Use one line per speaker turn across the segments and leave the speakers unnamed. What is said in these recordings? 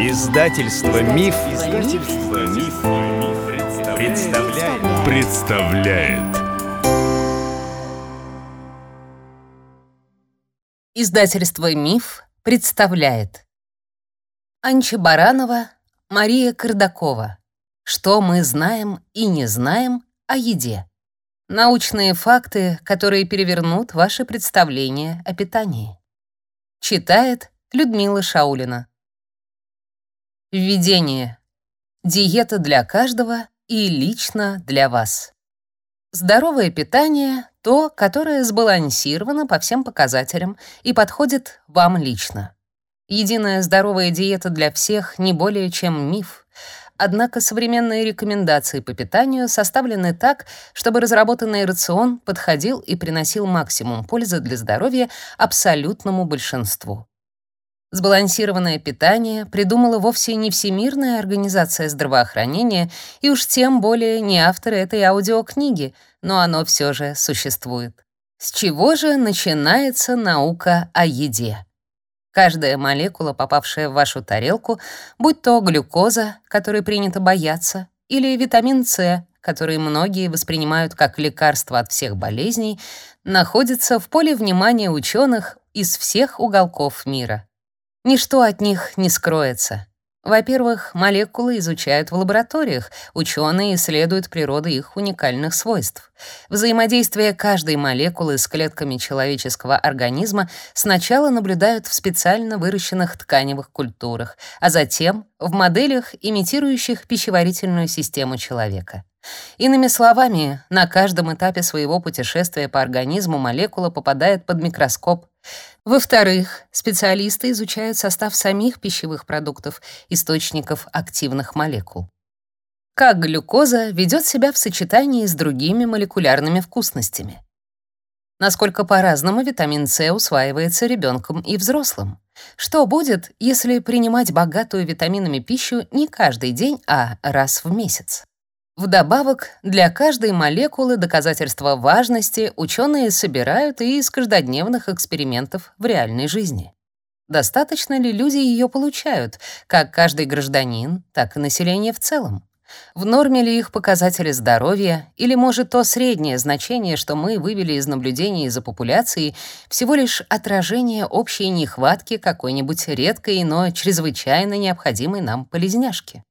Издательство Миф, Издательство Миф, представляет. представляет.
Издательство Миф представляет. Анча Баранова, Мария Кардакова. Что мы знаем и не знаем о еде? Научные факты, которые перевернут ваши представления о питании. Читает Людмила Шаулина. Введение. Диета для каждого и лично для вас. Здоровое питание — то, которое сбалансировано по всем показателям и подходит вам лично. Единая здоровая диета для всех не более чем миф. Однако современные рекомендации по питанию составлены так, чтобы разработанный рацион подходил и приносил максимум пользы для здоровья абсолютному большинству. Сбалансированное питание придумала вовсе не Всемирная организация здравоохранения и уж тем более не авторы этой аудиокниги, но оно все же существует. С чего же начинается наука о еде? Каждая молекула, попавшая в вашу тарелку, будь то глюкоза, которой принято бояться, или витамин С, который многие воспринимают как лекарство от всех болезней, находится в поле внимания ученых из всех уголков мира. Ничто от них не скроется. Во-первых, молекулы изучают в лабораториях, ученые исследуют природу их уникальных свойств. Взаимодействие каждой молекулы с клетками человеческого организма сначала наблюдают в специально выращенных тканевых культурах, а затем в моделях, имитирующих пищеварительную систему человека. Иными словами, на каждом этапе своего путешествия по организму молекула попадает под микроскоп. Во-вторых, специалисты изучают состав самих пищевых продуктов, источников активных молекул. Как глюкоза ведет себя в сочетании с другими молекулярными вкусностями. Насколько по-разному витамин С усваивается ребенком и взрослым. Что будет, если принимать богатую витаминами пищу не каждый день, а раз в месяц? Вдобавок, для каждой молекулы доказательства важности ученые собирают и из каждодневных экспериментов в реальной жизни. Достаточно ли люди ее получают, как каждый гражданин, так и население в целом? В норме ли их показатели здоровья, или, может, то среднее значение, что мы вывели из наблюдений за популяцией, всего лишь отражение общей нехватки какой-нибудь редкой, но чрезвычайно необходимой нам полезняшки?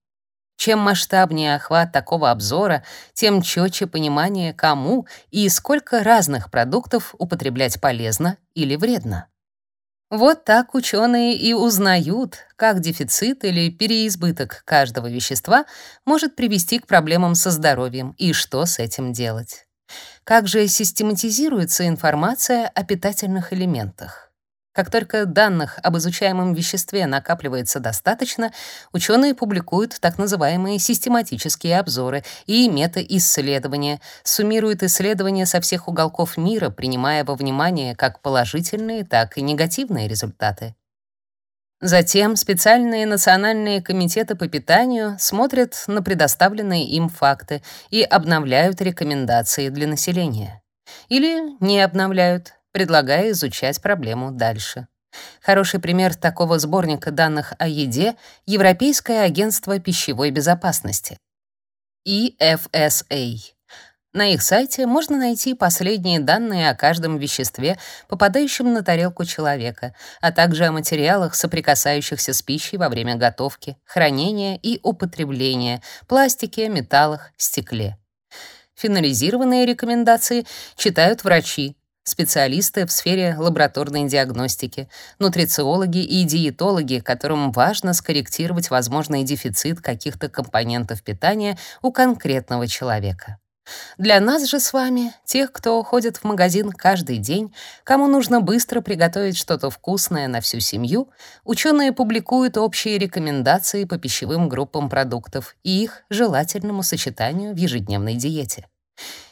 Чем масштабнее охват такого обзора, тем четче понимание, кому и сколько разных продуктов употреблять полезно или вредно. Вот так ученые и узнают, как дефицит или переизбыток каждого вещества может привести к проблемам со здоровьем и что с этим делать. Как же систематизируется информация о питательных элементах? Как только данных об изучаемом веществе накапливается достаточно, ученые публикуют так называемые систематические обзоры и мета-исследования, суммируют исследования со всех уголков мира, принимая во внимание как положительные, так и негативные результаты. Затем специальные национальные комитеты по питанию смотрят на предоставленные им факты и обновляют рекомендации для населения. Или не обновляют, предлагая изучать проблему дальше. Хороший пример такого сборника данных о еде — Европейское агентство пищевой безопасности. EFSA. На их сайте можно найти последние данные о каждом веществе, попадающем на тарелку человека, а также о материалах, соприкасающихся с пищей во время готовки, хранения и употребления, пластике, металлах, стекле. Финализированные рекомендации читают врачи, специалисты в сфере лабораторной диагностики, нутрициологи и диетологи, которым важно скорректировать возможный дефицит каких-то компонентов питания у конкретного человека. Для нас же с вами, тех, кто ходит в магазин каждый день, кому нужно быстро приготовить что-то вкусное на всю семью, ученые публикуют общие рекомендации по пищевым группам продуктов и их желательному сочетанию в ежедневной диете.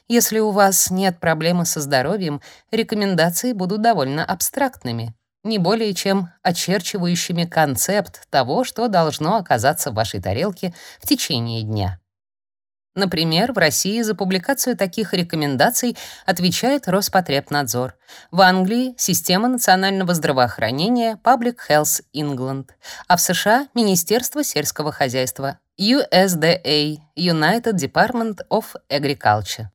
Если у вас нет проблемы со здоровьем, рекомендации будут довольно абстрактными, не более чем очерчивающими концепт того, что должно оказаться в вашей тарелке в течение дня. Например, в России за публикацию таких рекомендаций отвечает Роспотребнадзор. В Англии — Система национального здравоохранения Public Health England, а в США — Министерство сельского хозяйства USDA United Department of Agriculture.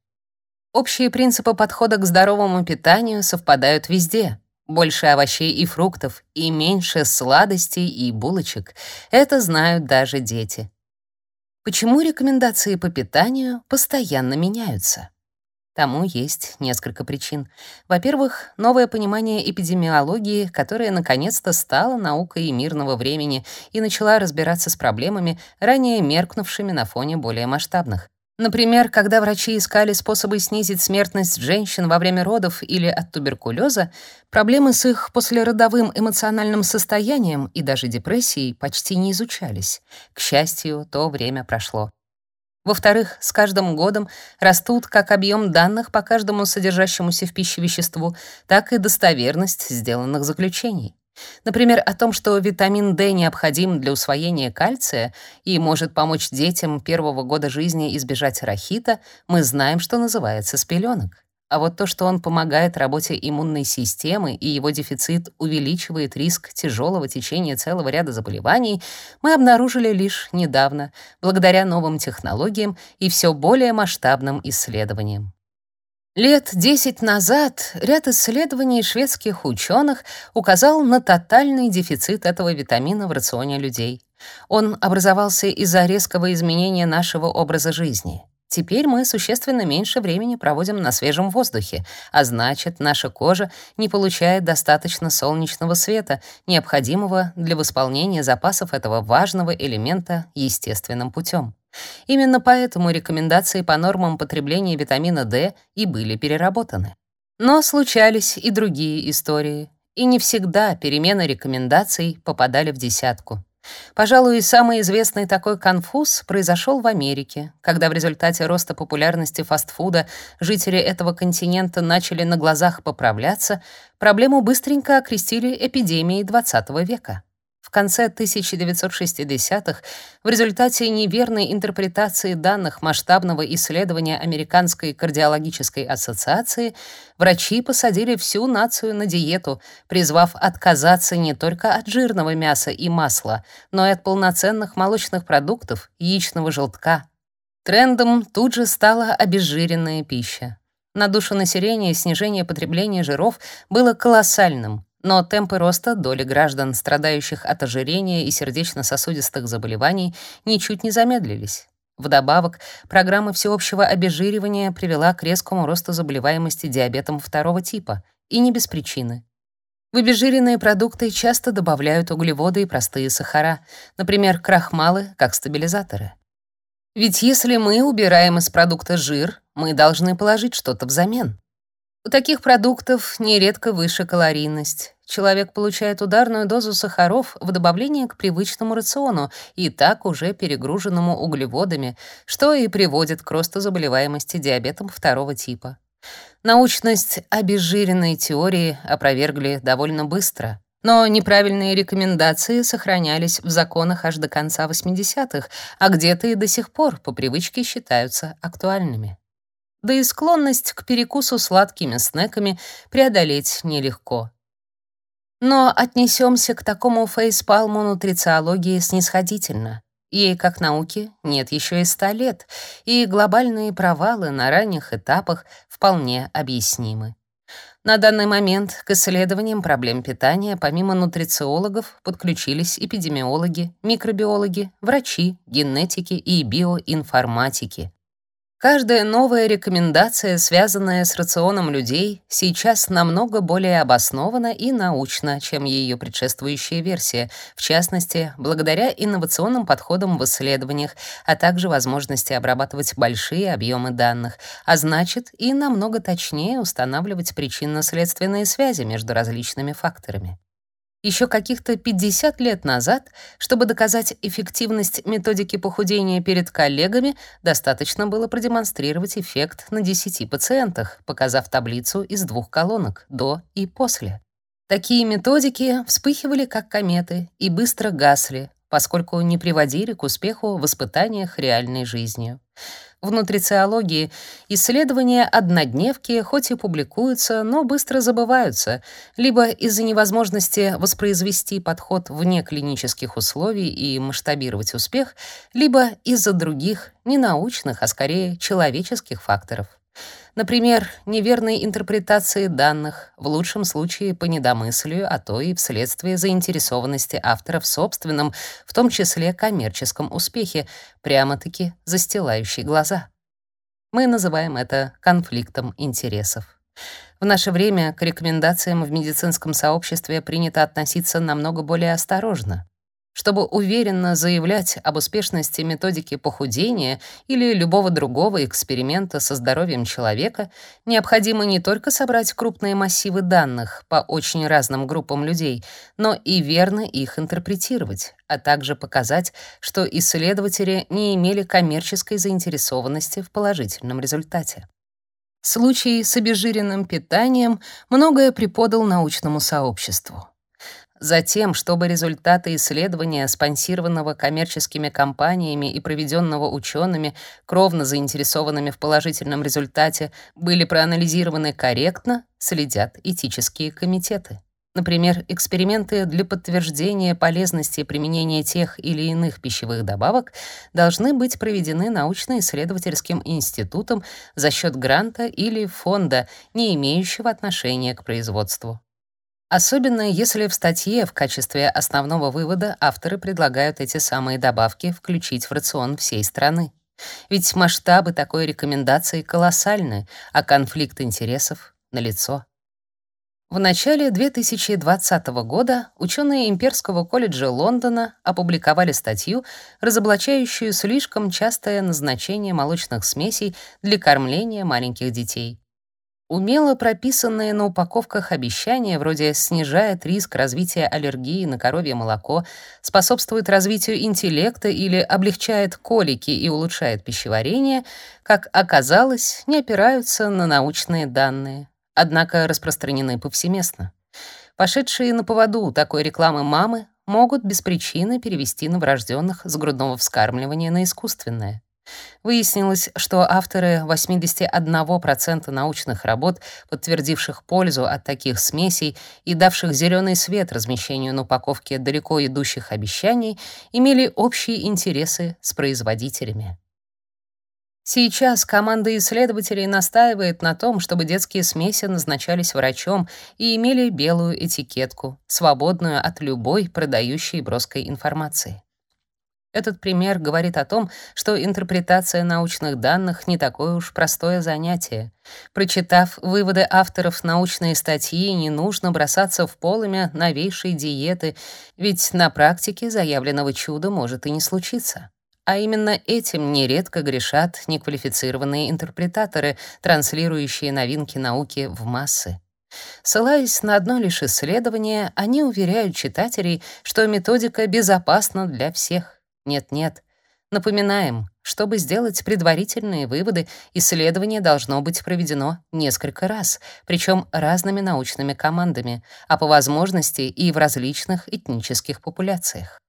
Общие принципы подхода к здоровому питанию совпадают везде. Больше овощей и фруктов и меньше сладостей и булочек. Это знают даже дети. Почему рекомендации по питанию постоянно меняются? Тому есть несколько причин. Во-первых, новое понимание эпидемиологии, которое наконец-то стало наукой мирного времени и начала разбираться с проблемами, ранее меркнувшими на фоне более масштабных. Например, когда врачи искали способы снизить смертность женщин во время родов или от туберкулеза, проблемы с их послеродовым эмоциональным состоянием и даже депрессией почти не изучались. К счастью, то время прошло. Во-вторых, с каждым годом растут как объем данных по каждому содержащемуся в пище веществу, так и достоверность сделанных заключений. Например, о том, что витамин D необходим для усвоения кальция и может помочь детям первого года жизни избежать рахита, мы знаем, что называется с пеленок. А вот то, что он помогает работе иммунной системы и его дефицит увеличивает риск тяжелого течения целого ряда заболеваний, мы обнаружили лишь недавно, благодаря новым технологиям и все более масштабным исследованиям. Лет 10 назад ряд исследований шведских ученых указал на тотальный дефицит этого витамина в рационе людей. Он образовался из-за резкого изменения нашего образа жизни. Теперь мы существенно меньше времени проводим на свежем воздухе, а значит, наша кожа не получает достаточно солнечного света, необходимого для восполнения запасов этого важного элемента естественным путем. Именно поэтому рекомендации по нормам потребления витамина D и были переработаны. Но случались и другие истории, и не всегда перемены рекомендаций попадали в десятку. Пожалуй, самый известный такой конфуз произошел в Америке, когда в результате роста популярности фастфуда жители этого континента начали на глазах поправляться, проблему быстренько окрестили эпидемией XX века. В конце 1960-х в результате неверной интерпретации данных масштабного исследования Американской кардиологической ассоциации врачи посадили всю нацию на диету, призвав отказаться не только от жирного мяса и масла, но и от полноценных молочных продуктов, яичного желтка. Трендом тут же стала обезжиренная пища. На душу населения снижение потребления жиров было колоссальным — но темпы роста доли граждан, страдающих от ожирения и сердечно-сосудистых заболеваний, ничуть не замедлились. Вдобавок, программа всеобщего обезжиривания привела к резкому росту заболеваемости диабетом второго типа, и не без причины. В обезжиренные продукты часто добавляют углеводы и простые сахара, например, крахмалы, как стабилизаторы. Ведь если мы убираем из продукта жир, мы должны положить что-то взамен. У таких продуктов нередко выше калорийность. Человек получает ударную дозу сахаров в добавление к привычному рациону, и так уже перегруженному углеводами, что и приводит к росту заболеваемости диабетом второго типа. Научность обезжиренной теории опровергли довольно быстро. Но неправильные рекомендации сохранялись в законах аж до конца 80-х, а где-то и до сих пор по привычке считаются актуальными да и склонность к перекусу сладкими снеками преодолеть нелегко. Но отнесемся к такому фейспалму нутрициологии снисходительно. Ей, как науке, нет еще и ста лет, и глобальные провалы на ранних этапах вполне объяснимы. На данный момент к исследованиям проблем питания помимо нутрициологов подключились эпидемиологи, микробиологи, врачи, генетики и биоинформатики. Каждая новая рекомендация, связанная с рационом людей, сейчас намного более обоснована и научна, чем ее предшествующая версия, в частности, благодаря инновационным подходам в исследованиях, а также возможности обрабатывать большие объемы данных, а значит, и намного точнее устанавливать причинно-следственные связи между различными факторами. Еще каких-то 50 лет назад, чтобы доказать эффективность методики похудения перед коллегами, достаточно было продемонстрировать эффект на 10 пациентах, показав таблицу из двух колонок до и после. Такие методики вспыхивали как кометы и быстро гасли. Поскольку не приводили к успеху в испытаниях реальной жизнью. В нутрициологии исследования однодневки хоть и публикуются, но быстро забываются, либо из-за невозможности воспроизвести подход вне клинических условий и масштабировать успех, либо из-за других, не научных, а скорее человеческих факторов. Например, неверной интерпретации данных, в лучшем случае по недомыслию, а то и вследствие заинтересованности автора в собственном, в том числе коммерческом успехе, прямо-таки застилающей глаза. Мы называем это конфликтом интересов. В наше время к рекомендациям в медицинском сообществе принято относиться намного более осторожно. Чтобы уверенно заявлять об успешности методики похудения или любого другого эксперимента со здоровьем человека, необходимо не только собрать крупные массивы данных по очень разным группам людей, но и верно их интерпретировать, а также показать, что исследователи не имели коммерческой заинтересованности в положительном результате. Случай с обезжиренным питанием многое преподал научному сообществу. Затем, чтобы результаты исследования, спонсированного коммерческими компаниями и проведенного учеными, кровно заинтересованными в положительном результате, были проанализированы корректно, следят этические комитеты. Например, эксперименты для подтверждения полезности применения тех или иных пищевых добавок должны быть проведены научно-исследовательским институтом за счет гранта или фонда, не имеющего отношения к производству. Особенно если в статье в качестве основного вывода авторы предлагают эти самые добавки включить в рацион всей страны. Ведь масштабы такой рекомендации колоссальны, а конфликт интересов налицо. В начале 2020 года ученые Имперского колледжа Лондона опубликовали статью, разоблачающую слишком частое назначение молочных смесей для кормления маленьких детей. Умело прописанные на упаковках обещания, вроде снижает риск развития аллергии на коровье молоко, способствует развитию интеллекта или облегчает колики и улучшает пищеварение, как оказалось, не опираются на научные данные, однако распространены повсеместно. Пошедшие на поводу такой рекламы мамы могут без причины перевести новорожденных с грудного вскармливания на искусственное. Выяснилось, что авторы 81% научных работ, подтвердивших пользу от таких смесей и давших зеленый свет размещению на упаковке далеко идущих обещаний, имели общие интересы с производителями. Сейчас команда исследователей настаивает на том, чтобы детские смеси назначались врачом и имели белую этикетку, свободную от любой продающей броской информации. Этот пример говорит о том, что интерпретация научных данных не такое уж простое занятие. Прочитав выводы авторов научной статьи, не нужно бросаться в полымя новейшей диеты, ведь на практике заявленного чуда может и не случиться. А именно этим нередко грешат неквалифицированные интерпретаторы, транслирующие новинки науки в массы. Ссылаясь на одно лишь исследование, они уверяют читателей, что методика безопасна для всех. Нет-нет. Напоминаем, чтобы сделать предварительные выводы, исследование должно быть проведено несколько раз, причем разными научными командами, а по возможности и в различных этнических популяциях.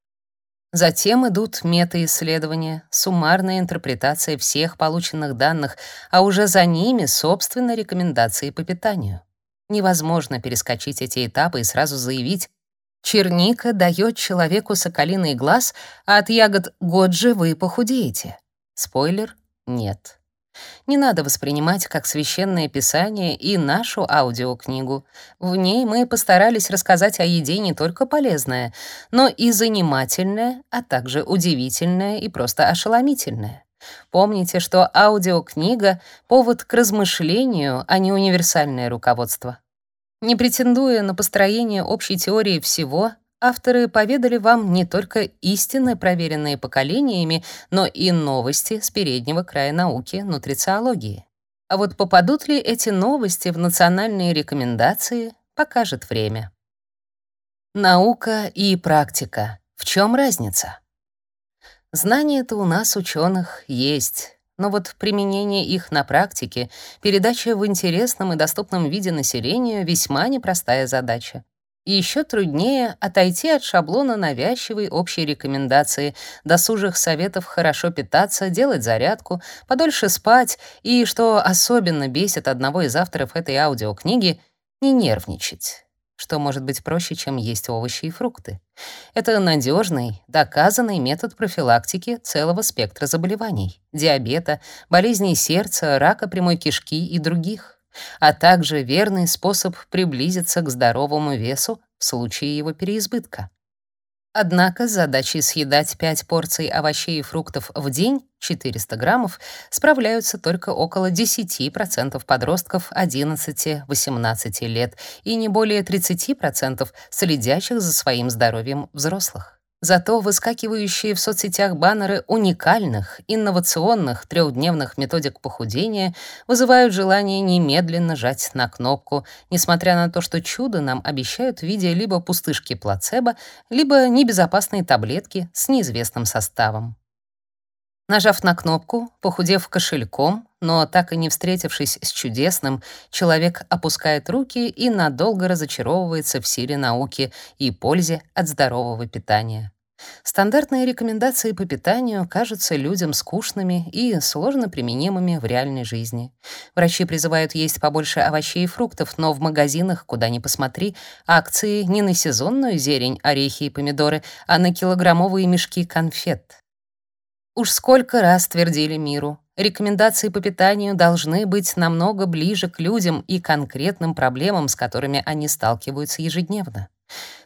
Затем идут метаисследования, суммарная интерпретация всех полученных данных, а уже за ними, собственно, рекомендации по питанию. Невозможно перескочить эти этапы и сразу заявить, Черника дает человеку соколиный глаз, а от ягод годжи вы похудеете. Спойлер — нет. Не надо воспринимать как священное писание и нашу аудиокнигу. В ней мы постарались рассказать о еде не только полезное, но и занимательное, а также удивительное и просто ошеломительное. Помните, что аудиокнига — повод к размышлению, а не универсальное руководство. Не претендуя на построение общей теории всего, авторы поведали вам не только истины, проверенные поколениями, но и новости с переднего края науки нутрициологии. А вот попадут ли эти новости в национальные рекомендации, покажет время. Наука и практика. В чем разница? Знания-то у нас, ученых, есть но вот применение их на практике, передача в интересном и доступном виде населению — весьма непростая задача. И еще труднее отойти от шаблона навязчивой общей рекомендации, досужих советов хорошо питаться, делать зарядку, подольше спать и, что особенно бесит одного из авторов этой аудиокниги, не нервничать. Что может быть проще, чем есть овощи и фрукты? Это надежный, доказанный метод профилактики целого спектра заболеваний: диабета, болезней сердца, рака прямой кишки и других а также верный способ приблизиться к здоровому весу в случае его переизбытка. Однако с задачей съедать 5 порций овощей и фруктов в день, 400 граммов, справляются только около 10% подростков 11-18 лет и не более 30% следящих за своим здоровьем взрослых. Зато выскакивающие в соцсетях баннеры уникальных, инновационных трехдневных методик похудения вызывают желание немедленно жать на кнопку, несмотря на то, что чудо нам обещают в виде либо пустышки плацебо, либо небезопасные таблетки с неизвестным составом. Нажав на кнопку, похудев кошельком, но так и не встретившись с чудесным, человек опускает руки и надолго разочаровывается в силе науки и пользе от здорового питания. Стандартные рекомендации по питанию кажутся людям скучными и сложно применимыми в реальной жизни. Врачи призывают есть побольше овощей и фруктов, но в магазинах, куда ни посмотри, акции не на сезонную зелень, орехи и помидоры, а на килограммовые мешки конфет. Уж сколько раз твердили миру, рекомендации по питанию должны быть намного ближе к людям и конкретным проблемам, с которыми они сталкиваются ежедневно.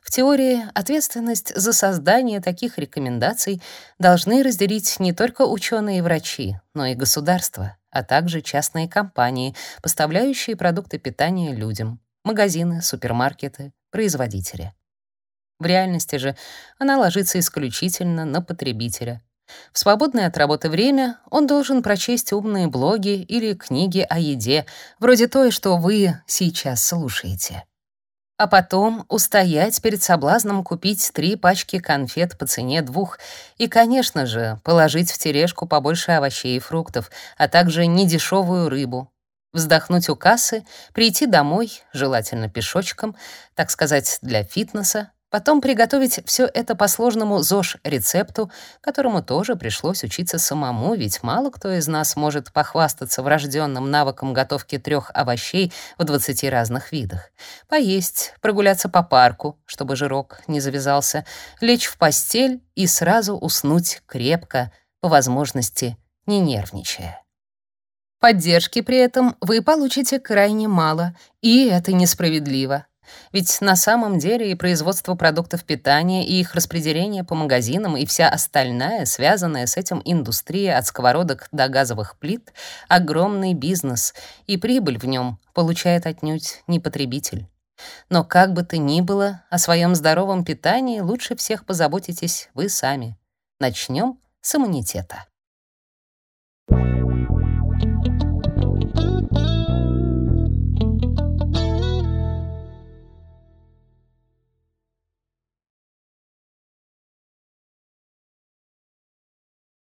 В теории ответственность за создание таких рекомендаций должны разделить не только ученые и врачи, но и государство, а также частные компании, поставляющие продукты питания людям, магазины, супермаркеты, производители. В реальности же она ложится исключительно на потребителя, в свободное от работы время он должен прочесть умные блоги или книги о еде, вроде той, что вы сейчас слушаете. А потом устоять перед соблазном купить три пачки конфет по цене двух и, конечно же, положить в тележку побольше овощей и фруктов, а также недешевую рыбу. Вздохнуть у кассы, прийти домой, желательно пешочком, так сказать, для фитнеса, Потом приготовить все это по сложному ЗОЖ-рецепту, которому тоже пришлось учиться самому, ведь мало кто из нас может похвастаться врожденным навыком готовки трех овощей в 20 разных видах. Поесть, прогуляться по парку, чтобы жирок не завязался, лечь в постель и сразу уснуть крепко, по возможности не нервничая. Поддержки при этом вы получите крайне мало, и это несправедливо. Ведь на самом деле и производство продуктов питания, и их распределение по магазинам, и вся остальная, связанная с этим индустрия от сковородок до газовых плит — огромный бизнес, и прибыль в нем получает отнюдь не потребитель. Но как бы то ни было, о своем здоровом питании лучше всех позаботитесь вы сами. Начнем с иммунитета.